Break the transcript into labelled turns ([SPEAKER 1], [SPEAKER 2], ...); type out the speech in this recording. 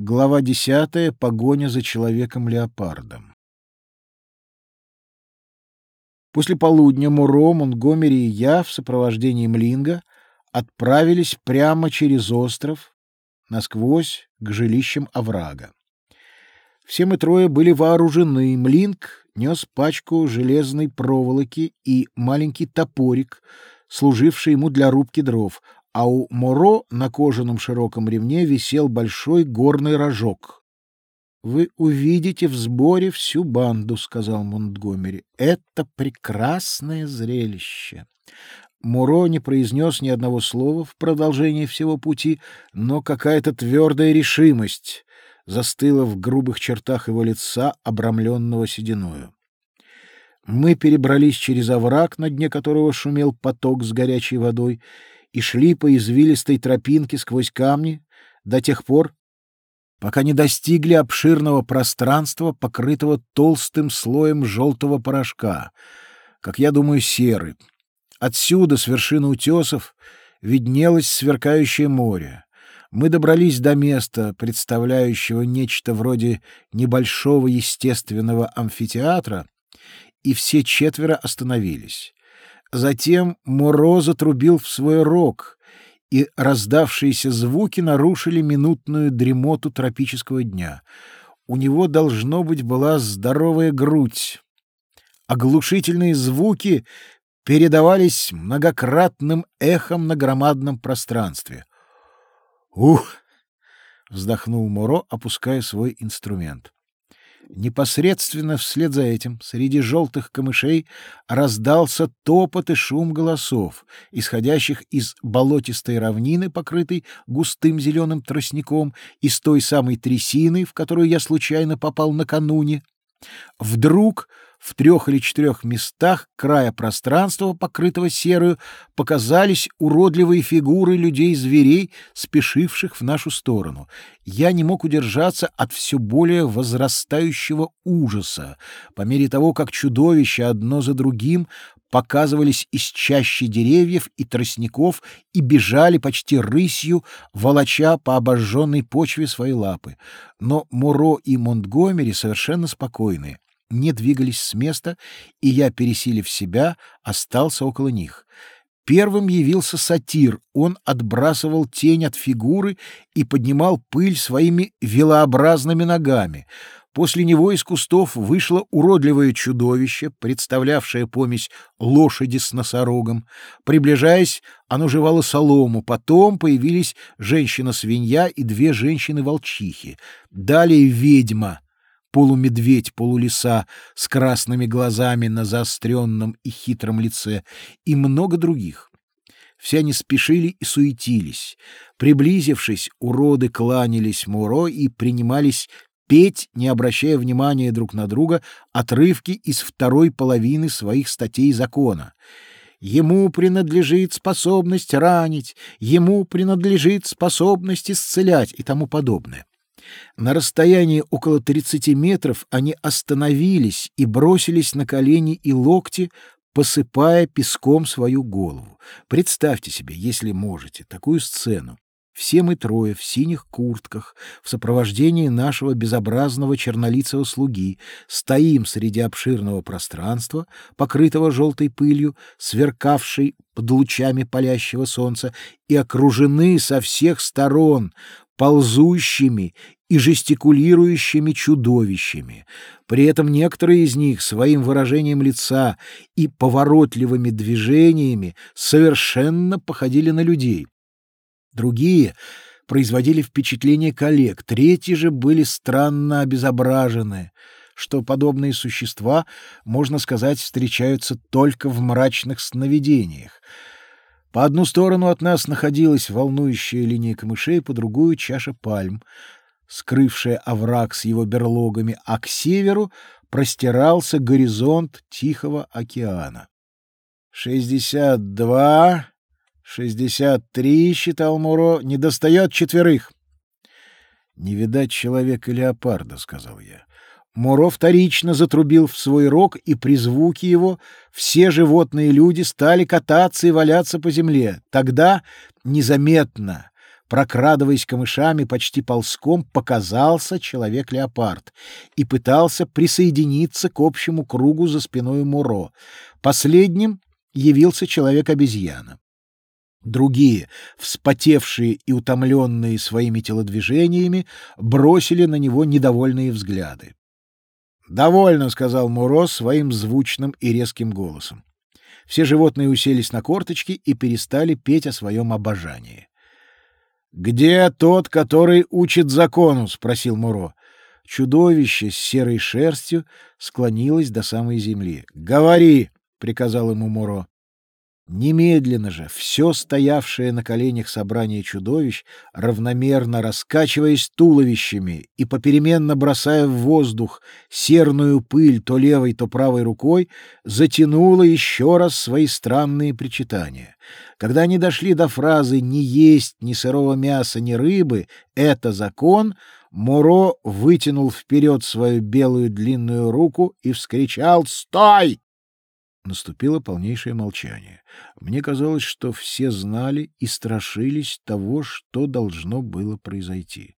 [SPEAKER 1] Глава десятая. Погоня за человеком-леопардом. После полудня Муро, Монтгомери и я в сопровождении Млинга отправились прямо через остров, насквозь к жилищам оврага. Все мы трое были вооружены. Млинг нес пачку железной проволоки и маленький топорик, служивший ему для рубки дров, а у Моро на кожаном широком ремне висел большой горный рожок. — Вы увидите в сборе всю банду, — сказал Монтгомери. — Это прекрасное зрелище. Муро не произнес ни одного слова в продолжении всего пути, но какая-то твердая решимость застыла в грубых чертах его лица, обрамленного сединою. Мы перебрались через овраг, на дне которого шумел поток с горячей водой, и шли по извилистой тропинке сквозь камни до тех пор, пока не достигли обширного пространства, покрытого толстым слоем желтого порошка, как я думаю, серы. Отсюда, с вершины утесов, виднелось сверкающее море. Мы добрались до места, представляющего нечто вроде небольшого естественного амфитеатра, и все четверо остановились. Затем Моро затрубил в свой рог, и раздавшиеся звуки нарушили минутную дремоту тропического дня. У него, должно быть, была здоровая грудь. Оглушительные звуки передавались многократным эхом на громадном пространстве. «Ух!» — вздохнул Моро, опуская свой инструмент. Непосредственно вслед за этим среди желтых камышей раздался топот и шум голосов, исходящих из болотистой равнины, покрытой густым зеленым тростником, из той самой трясины, в которую я случайно попал накануне. Вдруг в трех или четырех местах края пространства, покрытого серою, показались уродливые фигуры людей-зверей, спешивших в нашу сторону. Я не мог удержаться от все более возрастающего ужаса, по мере того, как чудовища одно за другим показывались из чащи деревьев и тростников и бежали почти рысью, волоча по обожженной почве свои лапы. Но Муро и Монтгомери совершенно спокойные не двигались с места, и я, пересилив себя, остался около них. Первым явился сатир. Он отбрасывал тень от фигуры и поднимал пыль своими велообразными ногами. После него из кустов вышло уродливое чудовище, представлявшее помесь лошади с носорогом. Приближаясь, оно жевало солому. Потом появились женщина-свинья и две женщины-волчихи. Далее ведьма — полумедведь полулиса с красными глазами на заостренном и хитром лице и много других. Все они спешили и суетились. Приблизившись, уроды кланялись Муро и принимались петь, не обращая внимания друг на друга, отрывки из второй половины своих статей закона. Ему принадлежит способность ранить, ему принадлежит способность исцелять и тому подобное. На расстоянии около 30 метров они остановились и бросились на колени и локти, посыпая песком свою голову. Представьте себе, если можете, такую сцену. Все мы трое в синих куртках, в сопровождении нашего безобразного чернолицего слуги, стоим среди обширного пространства, покрытого желтой пылью, сверкавшей под лучами палящего солнца, и окружены со всех сторон ползущими и жестикулирующими чудовищами. При этом некоторые из них своим выражением лица и поворотливыми движениями совершенно походили на людей. Другие производили впечатление коллег, третьи же были странно обезображены, что подобные существа, можно сказать, встречаются только в мрачных сновидениях. По одну сторону от нас находилась волнующая линия камышей, по другую — чаша пальм, скрывшая овраг с его берлогами, а к северу простирался горизонт Тихого океана. «Шестьдесят два, шестьдесят три», — считал Муро, — «не достает четверых». «Не видать человека леопарда», — сказал я. Моро вторично затрубил в свой рог, и при звуке его все животные люди стали кататься и валяться по земле. Тогда незаметно, прокрадываясь камышами почти ползком, показался человек-леопард и пытался присоединиться к общему кругу за спиной Муро. Последним явился человек-обезьяна. Другие, вспотевшие и утомленные своими телодвижениями, бросили на него недовольные взгляды. «Довольно», — сказал Муро своим звучным и резким голосом. Все животные уселись на корточки и перестали петь о своем обожании. «Где тот, который учит закону?» — спросил Муро. Чудовище с серой шерстью склонилось до самой земли. «Говори!» — приказал ему Муро. Немедленно же все стоявшее на коленях собрание чудовищ, равномерно раскачиваясь туловищами и попеременно бросая в воздух серную пыль то левой, то правой рукой, затянуло еще раз свои странные причитания. Когда они дошли до фразы «не есть ни сырого мяса, ни рыбы, это закон», Муро вытянул вперед свою белую длинную руку и вскричал «Стой!» Наступило полнейшее молчание. Мне казалось, что все знали и страшились того, что должно было произойти.